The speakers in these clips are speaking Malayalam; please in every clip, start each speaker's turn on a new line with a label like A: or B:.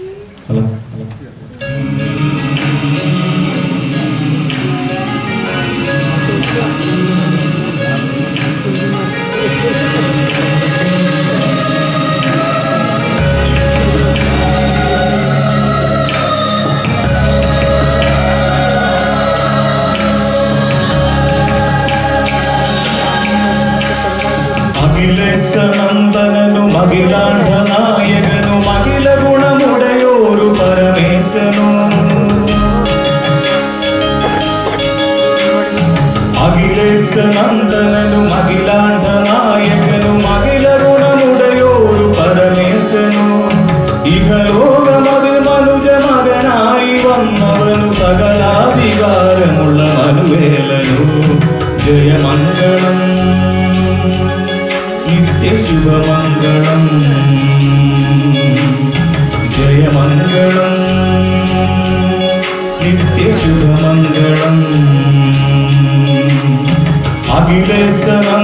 A: Hello. Hello. ಅಖಿಲೇಶ ನಂದನನು ಮಹಿಳಾಂಡ ನಾಯಕನು ಮಹಿಳರು നിത്യശുഭമംഗളം ജയമംഗളം. നിത്യശുഭമംഗളം. അഖിലേശനന്ദനനും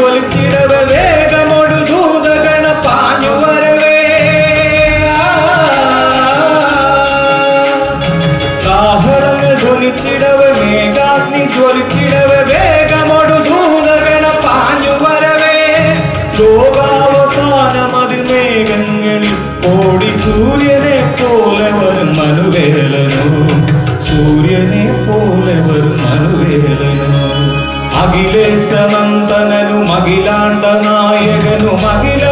A: ജ്വലിച്ചിടവെ വേഗമൊടു ദൂതഗണ പാഞ്ഞു വരവേ. കാഹളങ്ങൾ ധ്വനിച്ചിടവെ മേഘാഗ്നി ജ്വലിച്ചിടവെ വേഗമൊടു ദൂതഗണ പാഞ്ഞു വരവേ. அகில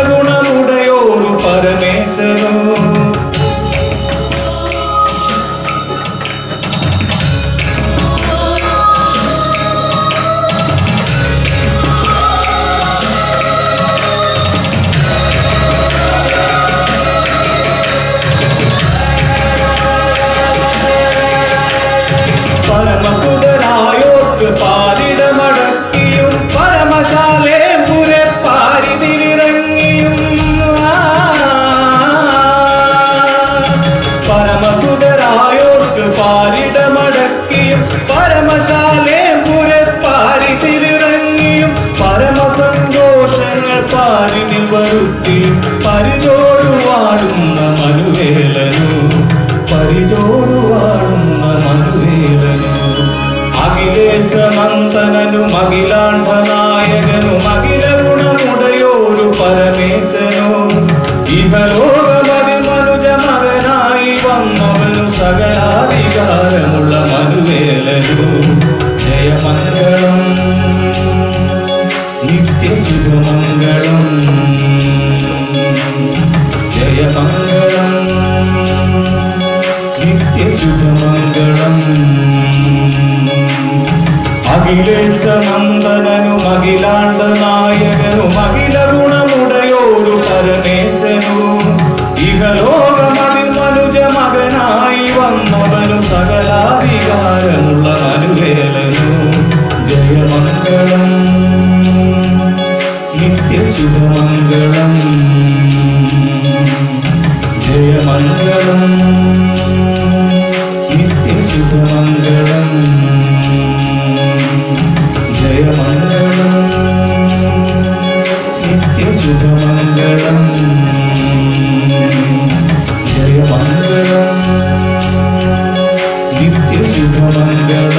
A: ಬಾಳುನ್ನ ಮದುವೆಯನು ಅಗಿಲೇಶ ಮಂತನನು ಮಗಿಲಾಂಡನಾ അഖിലേശനന്ദനനും അഖിലാണ്ഡ നായകനും അഖില ഗുണമുടയോരു പരമേശനു. ഇഹലോകമതിൽ മനുജ മകനായി വന്നവനു സകലാധികാരമുള്ള മനുവേലനു ജയമംഗളം നിത്യശുഭമംഗളം. ജയമംഗളം. what i'm gonna Mangala